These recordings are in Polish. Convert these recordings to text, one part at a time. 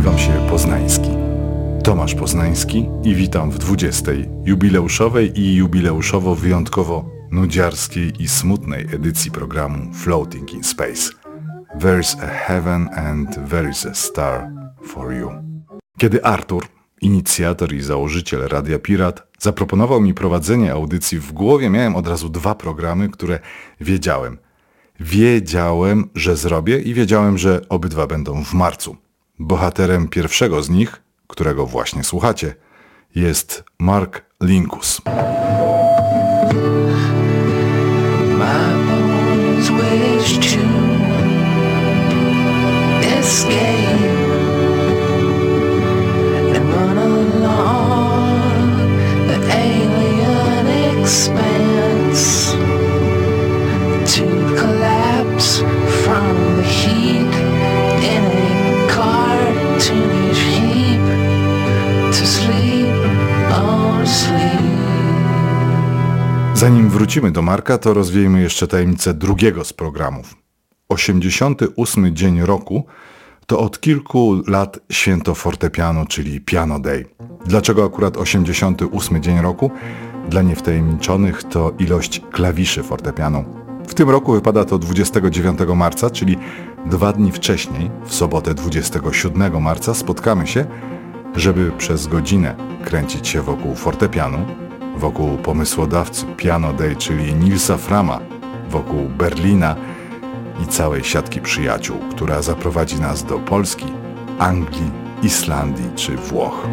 Nazywam się Poznański. Tomasz Poznański i witam w 20. jubileuszowej i jubileuszowo wyjątkowo nudziarskiej i smutnej edycji programu Floating in Space. There's a heaven and there is a star for you. Kiedy Artur, inicjator i założyciel Radia Pirat, zaproponował mi prowadzenie audycji w głowie, miałem od razu dwa programy, które wiedziałem. Wiedziałem, że zrobię i wiedziałem, że obydwa będą w marcu. Bohaterem pierwszego z nich, którego właśnie słuchacie, jest Mark Linkus. My bones wish to escape Zanim wrócimy do Marka, to rozwiejmy jeszcze tajemnicę drugiego z programów. 88 dzień roku to od kilku lat święto fortepianu, czyli Piano Day. Dlaczego akurat 88 dzień roku? Dla niewtajemniczonych to ilość klawiszy fortepianu. W tym roku wypada to 29 marca, czyli dwa dni wcześniej, w sobotę 27 marca, spotkamy się, żeby przez godzinę kręcić się wokół fortepianu, wokół pomysłodawcy Piano Day, czyli Nilsa Frama, wokół Berlina i całej siatki przyjaciół, która zaprowadzi nas do Polski, Anglii, Islandii czy Włoch.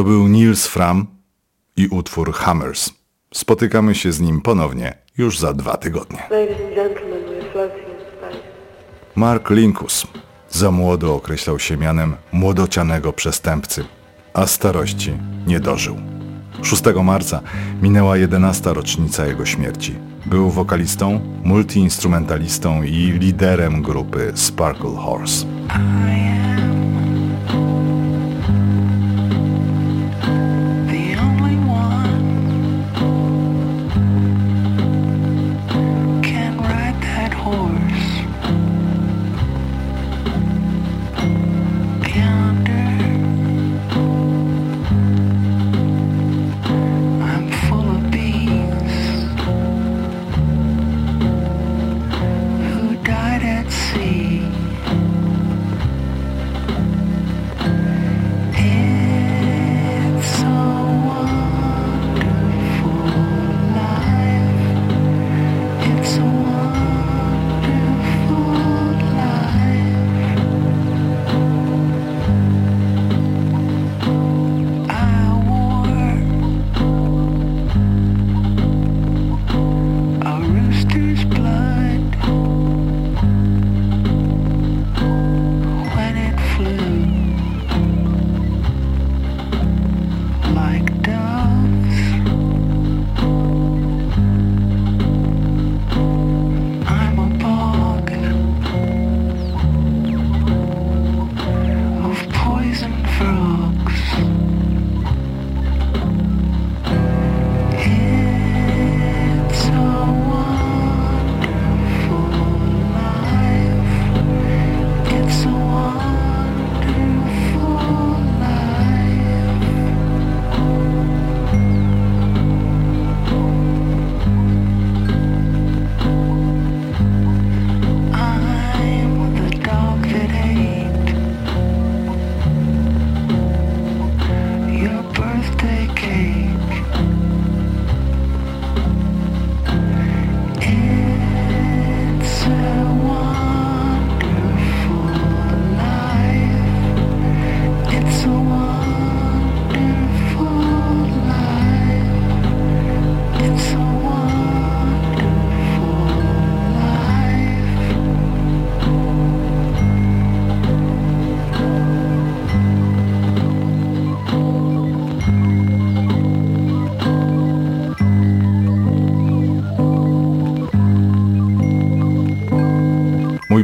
To był Niels Fram i utwór Hammers. Spotykamy się z nim ponownie już za dwa tygodnie. Mark Linkus za młodo określał się mianem młodocianego przestępcy, a starości nie dożył. 6 marca minęła 11. rocznica jego śmierci. Był wokalistą, multiinstrumentalistą i liderem grupy Sparkle Horse.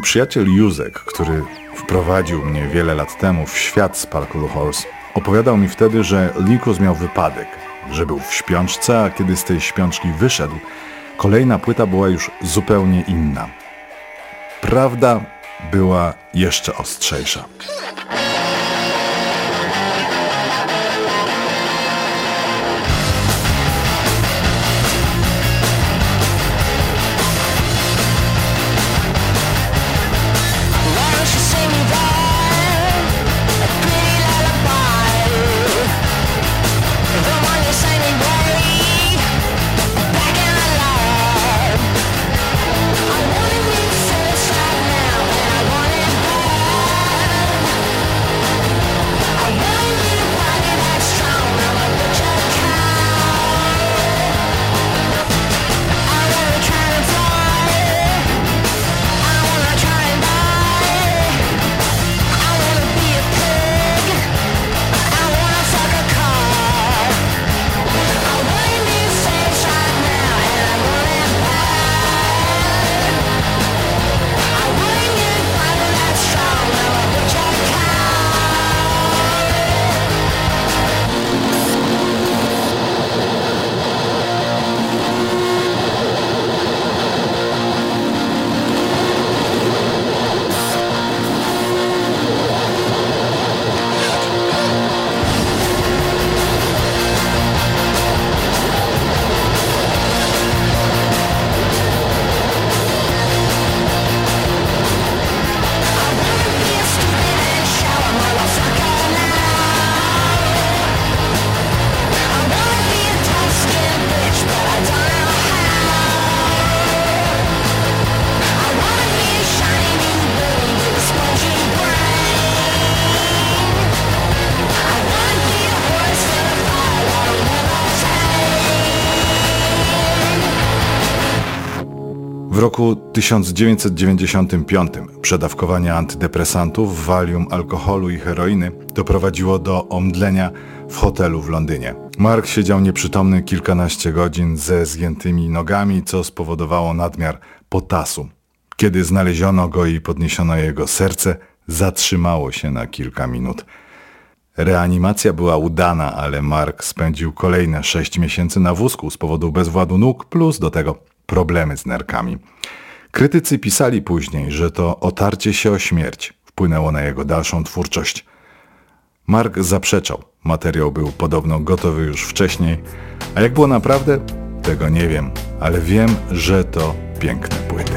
Przyjaciel Józek, który wprowadził mnie wiele lat temu w świat Sparkle Horse, opowiadał mi wtedy, że Likus miał wypadek, że był w śpiączce, a kiedy z tej śpiączki wyszedł, kolejna płyta była już zupełnie inna. Prawda była jeszcze ostrzejsza. W roku 1995 przedawkowanie antydepresantów, walium, alkoholu i heroiny doprowadziło do omdlenia w hotelu w Londynie. Mark siedział nieprzytomny kilkanaście godzin ze zgiętymi nogami, co spowodowało nadmiar potasu. Kiedy znaleziono go i podniesiono jego serce, zatrzymało się na kilka minut. Reanimacja była udana, ale Mark spędził kolejne sześć miesięcy na wózku z powodu bezwładu nóg, plus do tego problemy z nerkami. Krytycy pisali później, że to otarcie się o śmierć wpłynęło na jego dalszą twórczość. Mark zaprzeczał. Materiał był podobno gotowy już wcześniej, a jak było naprawdę, tego nie wiem, ale wiem, że to piękne płyty.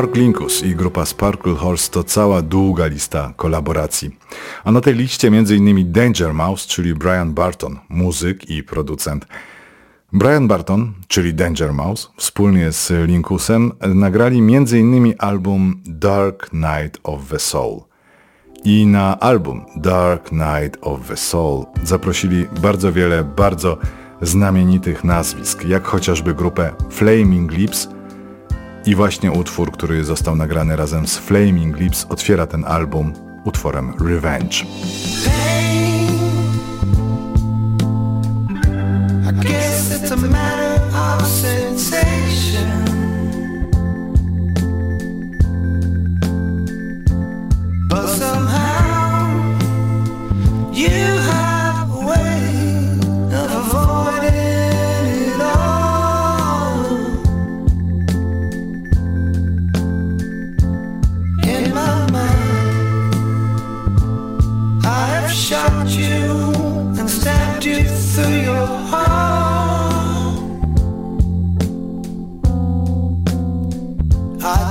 Mark Linkus i grupa Sparkle Horse to cała długa lista kolaboracji. A na tej liście m.in. Danger Mouse, czyli Brian Barton, muzyk i producent. Brian Barton, czyli Danger Mouse, wspólnie z Linkusem nagrali m.in. album Dark Night of the Soul. I na album Dark Night of the Soul zaprosili bardzo wiele bardzo znamienitych nazwisk, jak chociażby grupę Flaming Lips i właśnie utwór, który został nagrany razem z Flaming Lips otwiera ten album utworem Revenge. But somehow you have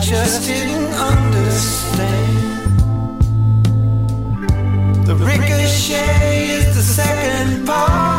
just didn't understand. The ricochet is the second part.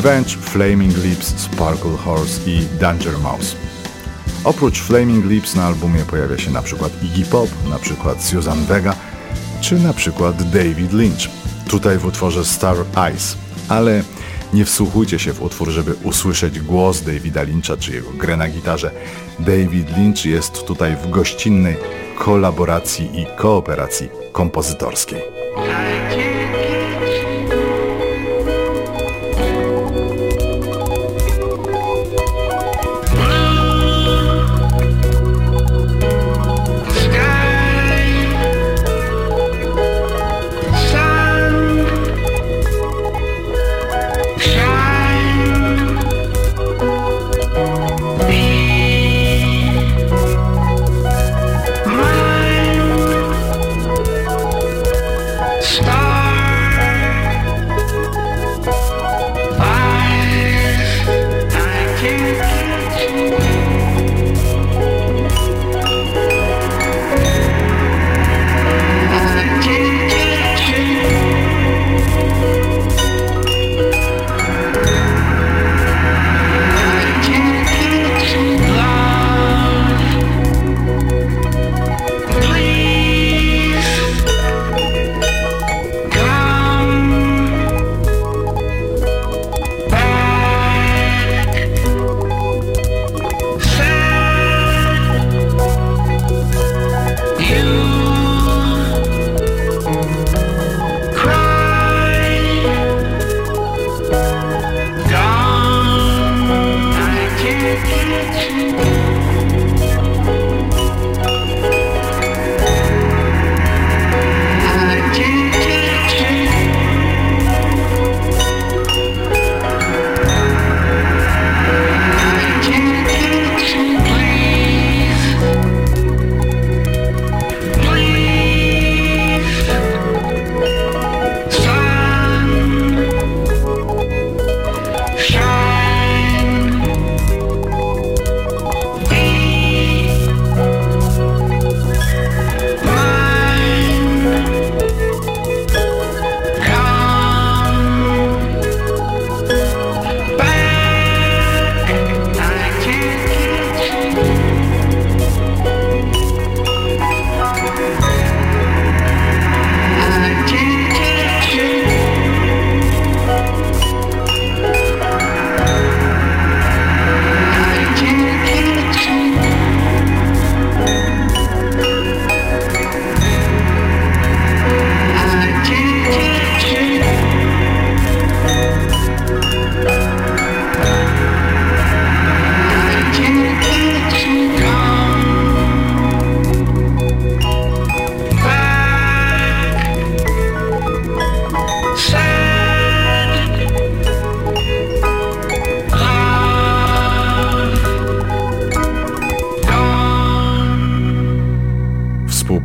Revenge, Flaming Lips, Sparkle Horse i Danger Mouse. Oprócz Flaming Lips na albumie pojawia się przykład Iggy Pop, przykład Susan Vega, czy przykład David Lynch. Tutaj w utworze Star Eyes. Ale nie wsłuchujcie się w utwór, żeby usłyszeć głos Davida Lyncha czy jego grę na gitarze. David Lynch jest tutaj w gościnnej kolaboracji i kooperacji kompozytorskiej.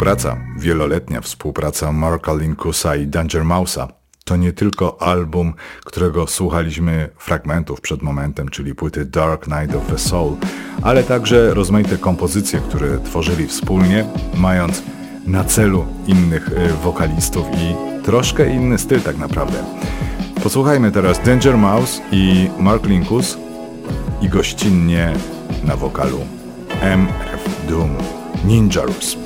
Współpraca, wieloletnia współpraca Marka Linkusa i Danger Mouse'a to nie tylko album, którego słuchaliśmy fragmentów przed momentem, czyli płyty Dark Night of the Soul, ale także rozmaite kompozycje, które tworzyli wspólnie, mając na celu innych y, wokalistów i troszkę inny styl tak naprawdę. Posłuchajmy teraz Danger Mouse i Mark Linkus i gościnnie na wokalu MF Doom Ninjaros.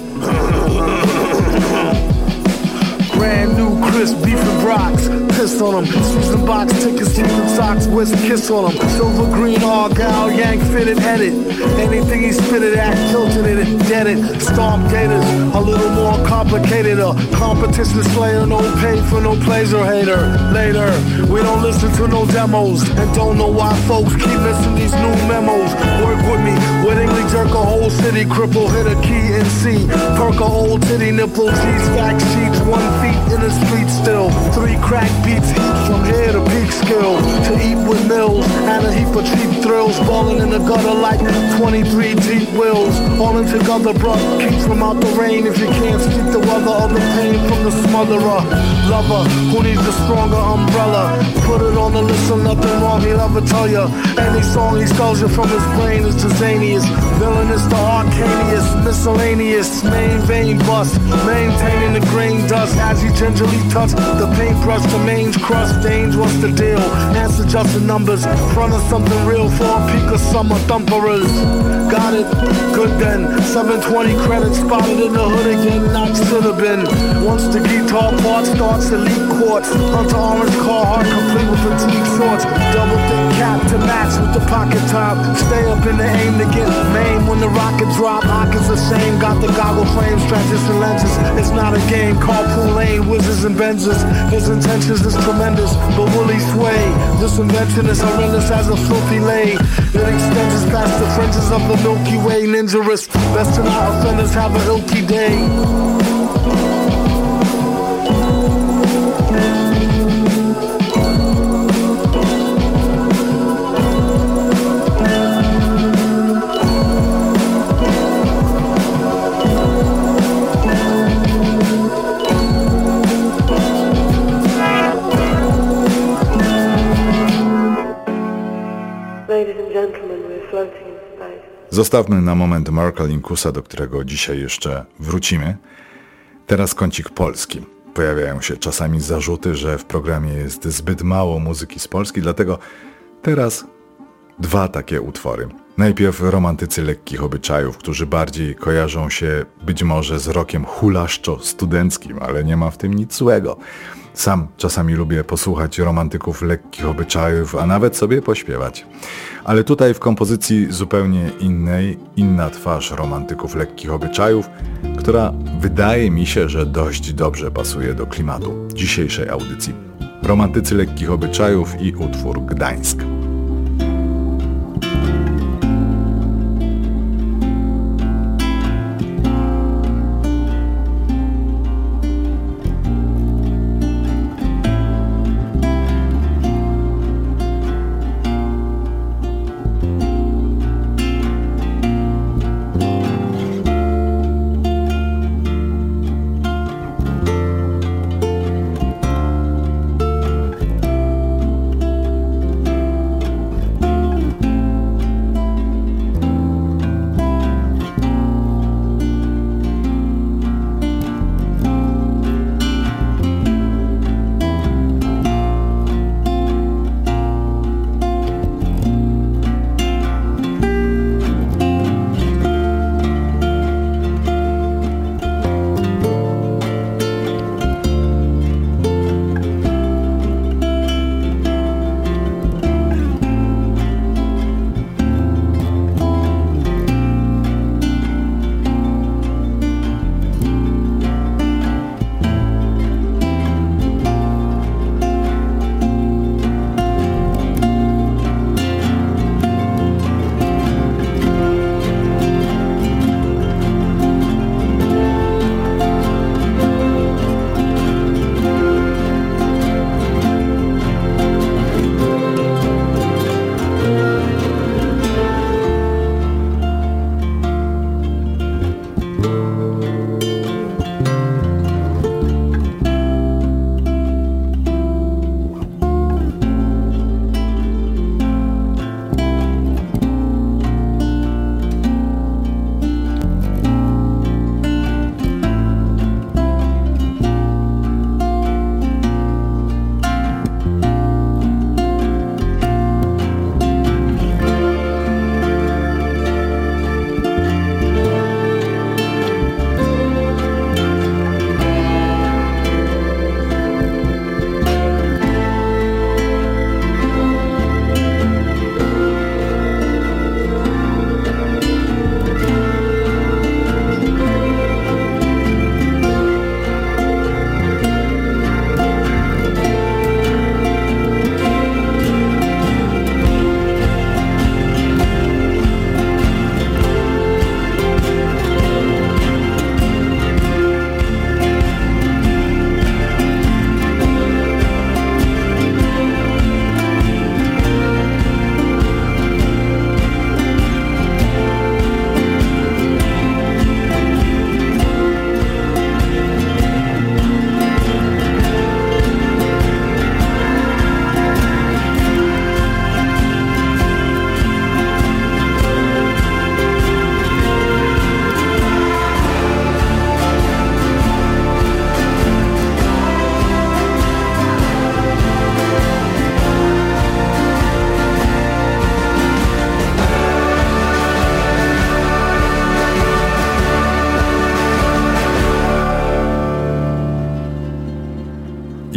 Crisp beef and rocks. Piss on them. Season box tickets, sleeping socks, whisk kiss on them. Silver green argyle, yank fitted headed. Anything he spit it at, tilted it and dead it. Stomp gators, a little more complicated. A competition slayer, no pay for no pleasure hater. Later, we don't listen to no demos and don't know why folks keep missing these new memos. Work with me, wittingly jerk a whole city, cripple, hit a key and see. Perk a old titty nipple, G stack sheets, one feet Three crack beats from here to peak skill. To eat with mills and a heap of cheap thrills. Falling in the gutter like 23 Jeep wheels. All in together, bruh. Keeps from out the rain if you can't speak the weather or the pain from the smotherer. Lover who needs a stronger umbrella. Put it on the list of nothing wrong, he'll ever tell you. Any song he spells you from his brain is Tizanius. Villainous to arcanius, miscellaneous, main vein bust. Maintaining the grain dust as he gingerly touch the paintbrush to mange crust. Danger, what's the deal? Answer just the numbers. Front of something real for a peak of summer thumperers. Got it, good then. 720 credits spotted in the hood again, not should have been. Once the guitar part starts, elite quartz. Hunter orange car heart complete with fatigue shorts. Double thick cap to match with the pocket top. Stay up in the aim to get main when the rocket drop. Pockets the same, got the goggle frames, transition lenses. It's not a game, carpool lane, whizzes and benzes. His intentions is tremendous, but will he sway? This invention is horrendous as a filthy lay. It extends past the fringes of the Milky Way, ninjarous. Best to not offenders have a ilky day. Zostawmy na moment Marka Linkusa, do którego dzisiaj jeszcze wrócimy. Teraz kącik polski. Pojawiają się czasami zarzuty, że w programie jest zbyt mało muzyki z Polski, dlatego teraz dwa takie utwory. Najpierw romantycy lekkich obyczajów, którzy bardziej kojarzą się być może z rokiem hulaszczo-studenckim, ale nie ma w tym nic złego. Sam czasami lubię posłuchać romantyków lekkich obyczajów, a nawet sobie pośpiewać. Ale tutaj w kompozycji zupełnie innej, inna twarz romantyków lekkich obyczajów, która wydaje mi się, że dość dobrze pasuje do klimatu dzisiejszej audycji. Romantycy lekkich obyczajów i utwór Gdańsk.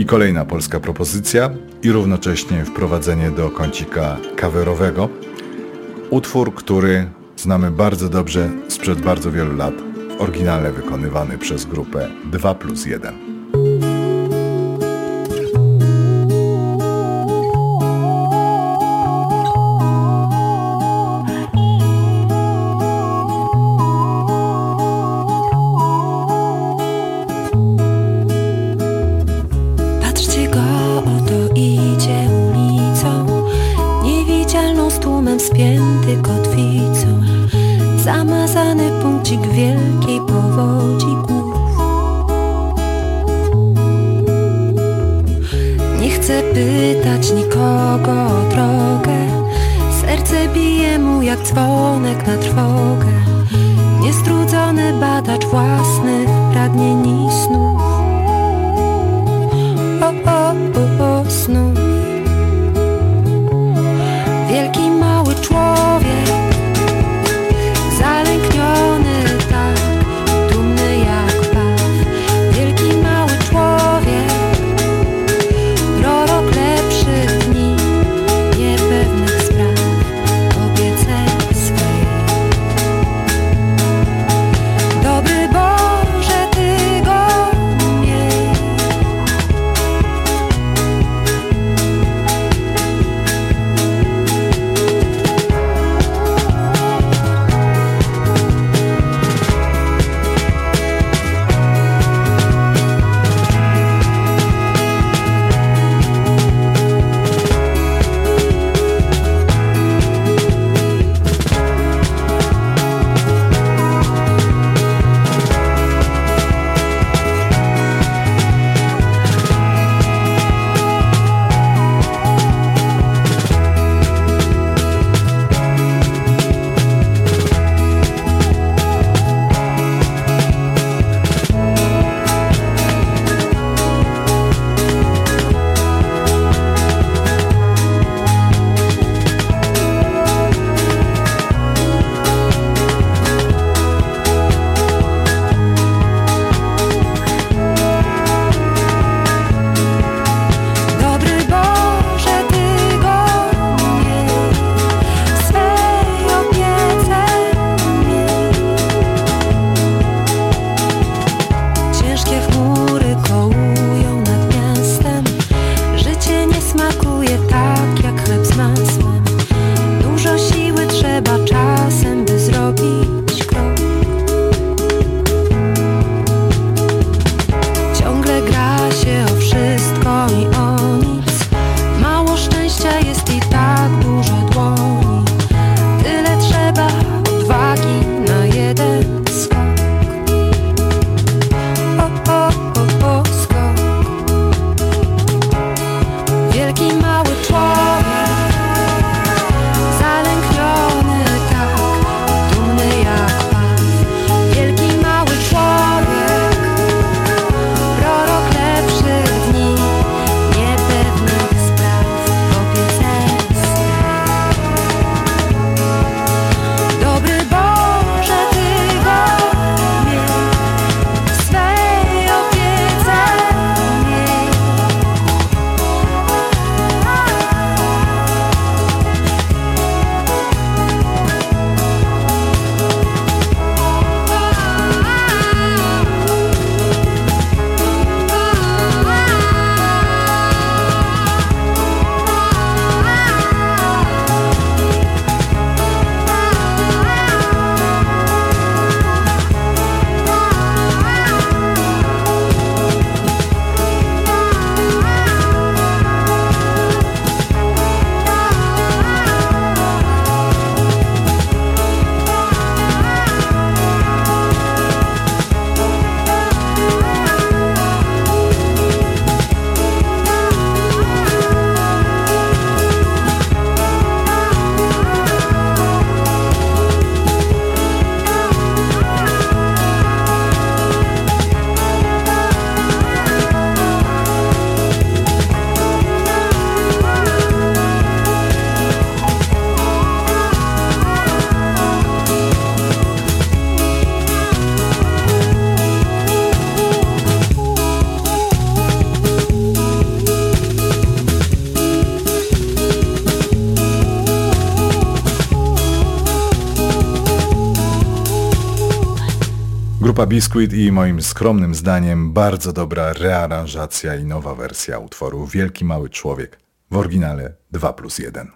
I kolejna polska propozycja i równocześnie wprowadzenie do kącika kawerowego. Utwór, który znamy bardzo dobrze sprzed bardzo wielu lat, w oryginale wykonywany przez grupę 2 plus 1. Biscuit i moim skromnym zdaniem bardzo dobra rearanżacja i nowa wersja utworu Wielki Mały Człowiek w oryginale 2 plus 1.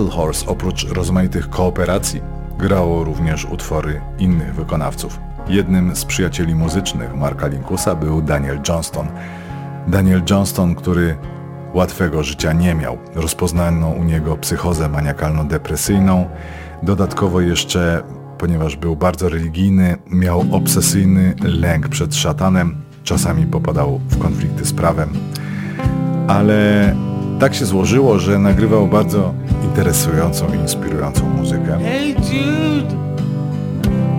Sparkle Horse oprócz rozmaitych kooperacji grało również utwory innych wykonawców. Jednym z przyjacieli muzycznych Marka Linkusa był Daniel Johnston. Daniel Johnston, który łatwego życia nie miał. Rozpoznano u niego psychozę maniakalno-depresyjną. Dodatkowo jeszcze, ponieważ był bardzo religijny, miał obsesyjny lęk przed szatanem. Czasami popadał w konflikty z prawem. Ale tak się złożyło, że nagrywał bardzo interesującą i inspirującą muzykę. Hey Jude,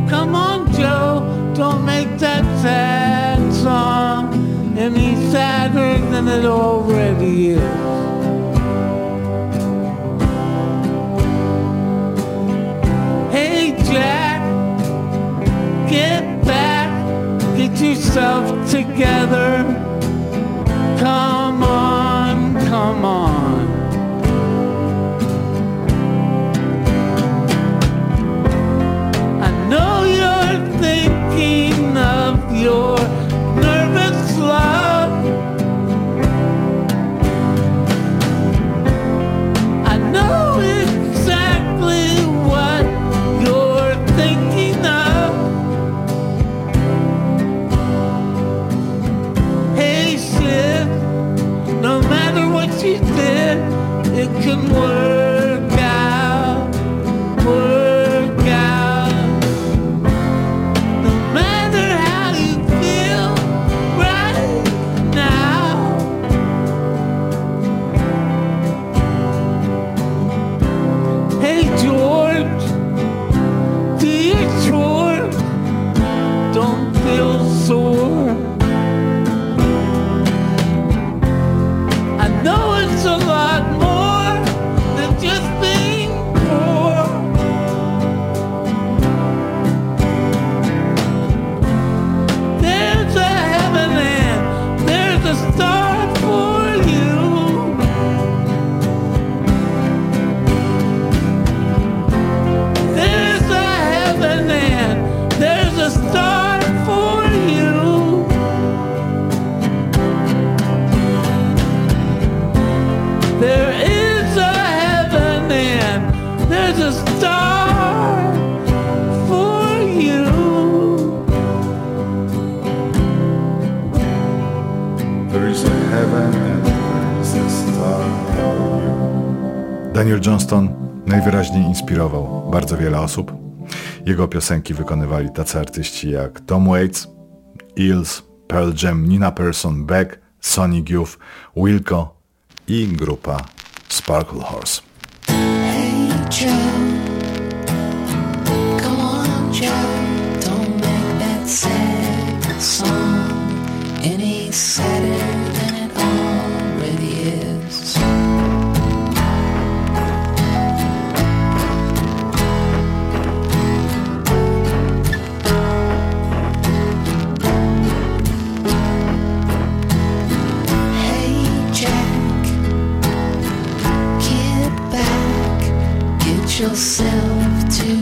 come on Joe, don't make that sad song any sadder than it already is. Hey Jack, get back, get yourself together. Come on, come on. world. Johnston najwyraźniej inspirował bardzo wiele osób. Jego piosenki wykonywali tacy artyści jak Tom Waits, Eels, Pearl Jam, Nina Persson, Beck, Sonic Youth, Wilco i grupa Sparkle Horse. Hey yourself to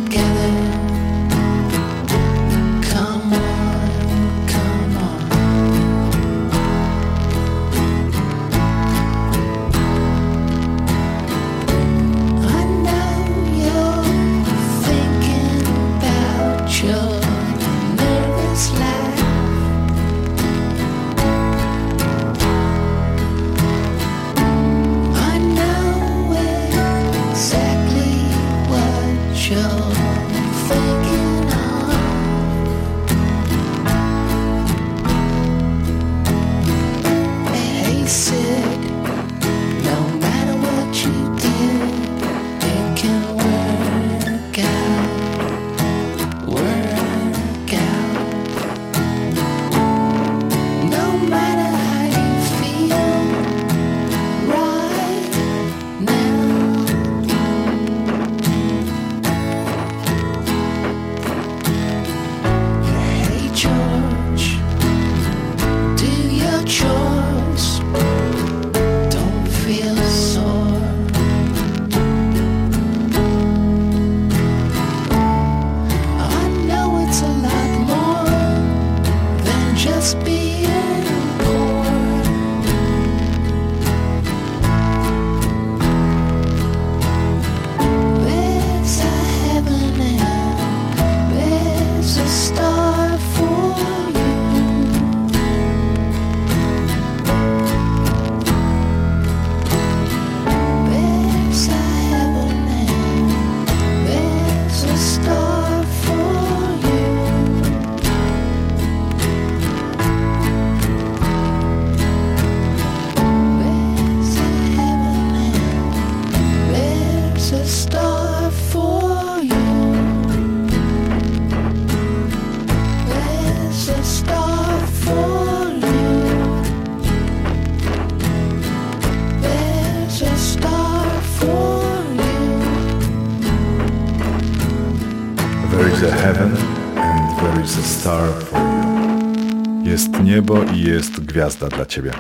gwiazda dla ciebie.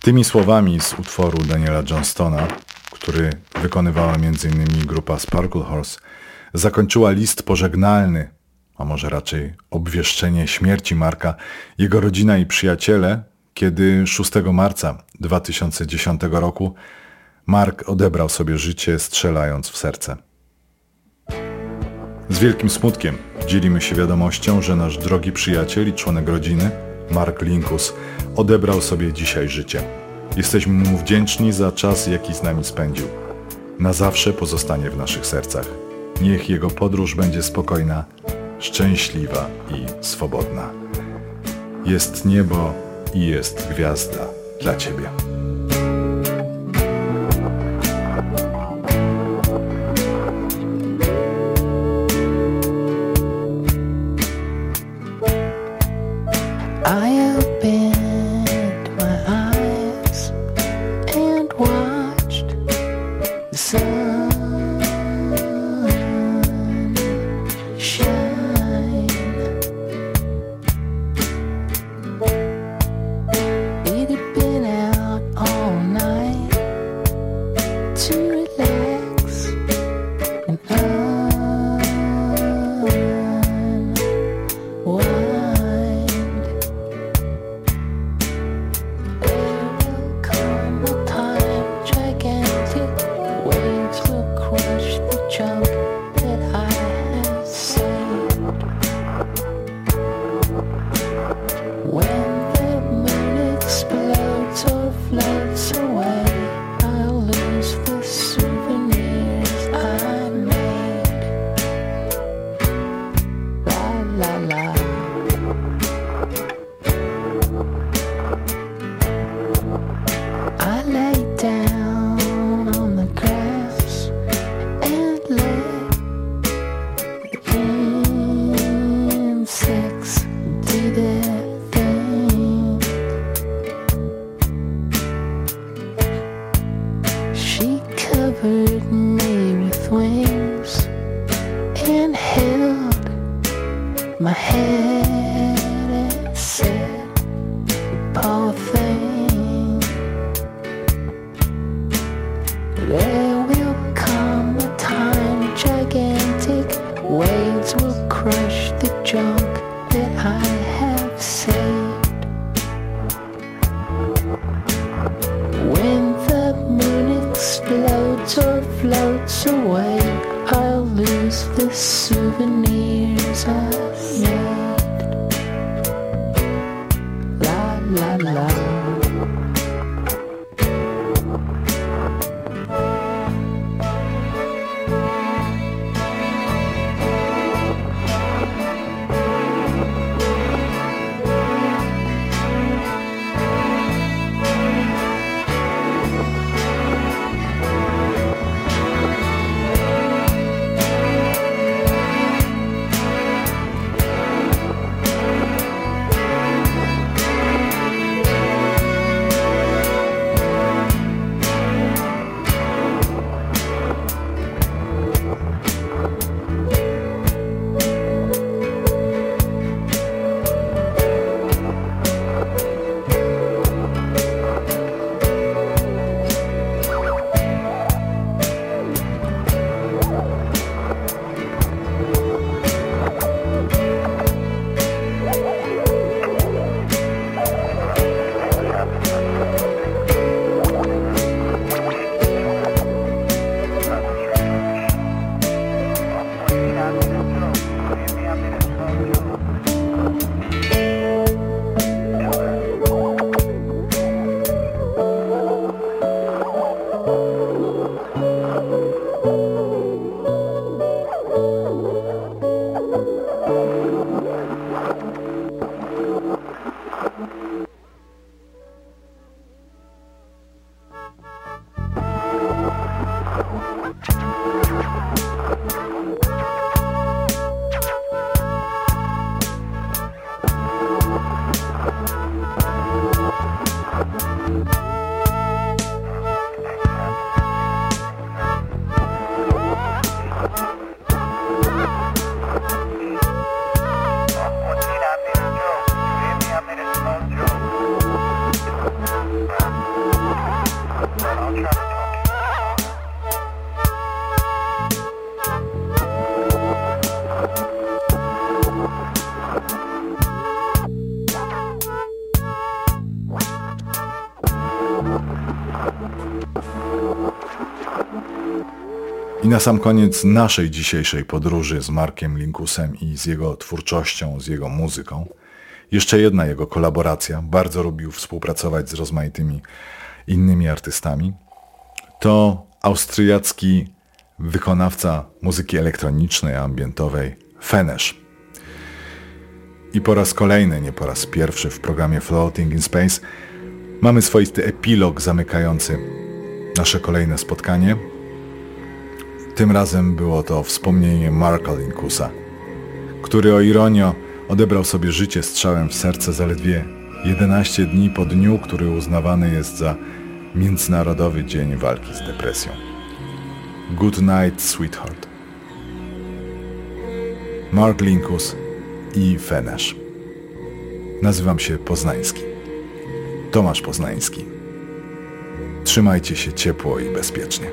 Tymi słowami z utworu Daniela Johnstona, który wykonywała m.in. grupa Sparkle Horse, zakończyła list pożegnalny, a może raczej obwieszczenie śmierci Marka, jego rodzina i przyjaciele, kiedy 6 marca 2010 roku Mark odebrał sobie życie strzelając w serce. Z wielkim smutkiem dzielimy się wiadomością, że nasz drogi przyjaciel i członek rodziny, Mark Linkus, odebrał sobie dzisiaj życie. Jesteśmy mu wdzięczni za czas, jaki z nami spędził. Na zawsze pozostanie w naszych sercach. Niech jego podróż będzie spokojna, szczęśliwa i swobodna. Jest niebo i jest gwiazda dla Ciebie. I na sam koniec naszej dzisiejszej podróży z Markiem Linkusem i z jego twórczością, z jego muzyką, jeszcze jedna jego kolaboracja, bardzo lubił współpracować z rozmaitymi innymi artystami, to austriacki wykonawca muzyki elektronicznej, ambientowej Fenesz. I po raz kolejny, nie po raz pierwszy w programie Floating in Space mamy swoisty epilog zamykający nasze kolejne spotkanie. Tym razem było to wspomnienie Marka Linkusa, który o ironio odebrał sobie życie strzałem w serce zaledwie 11 dni po dniu, który uznawany jest za Międzynarodowy Dzień Walki z Depresją. Good Night, Sweetheart. Mark Linkus i Fenesz. Nazywam się Poznański. Tomasz Poznański. Trzymajcie się ciepło i bezpiecznie.